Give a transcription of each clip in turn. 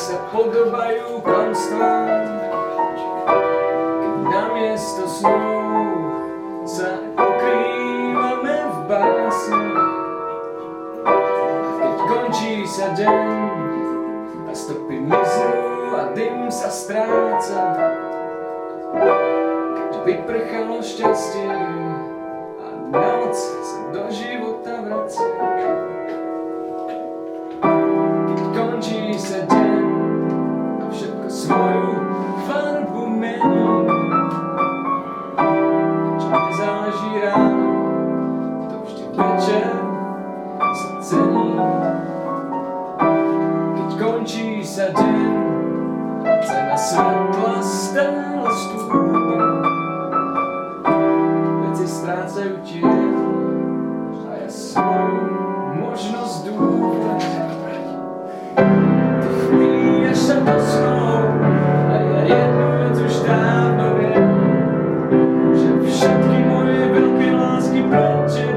sa podobajú klamstvám, keď namiesto snov sa ukrývame v básni. Keď končí sa deň a stopy miznú a dym sa stráca, keď vyprchalo šťastie a noc sa dožíva run to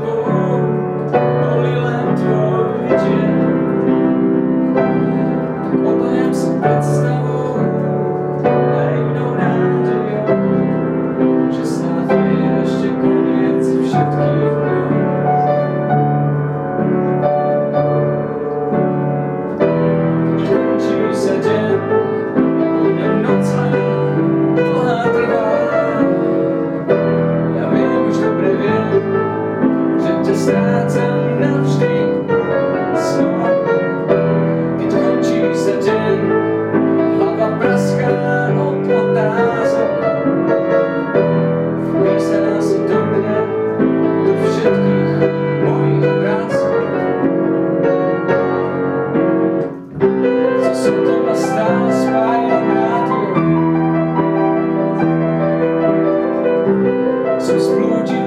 Jesus, Lord, you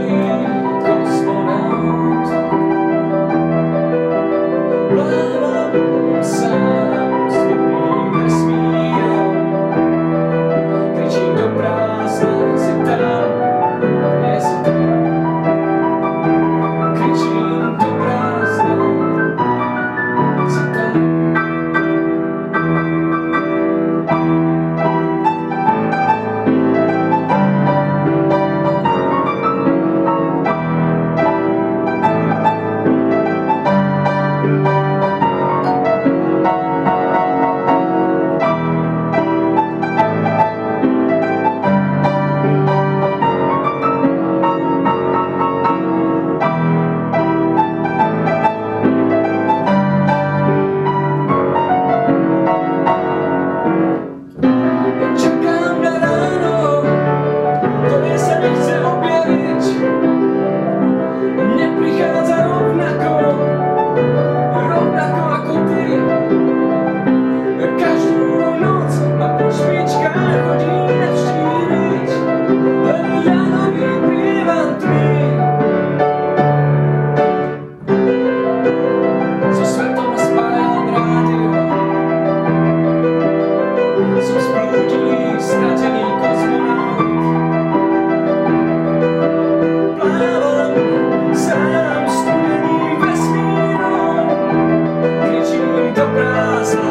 tocaste.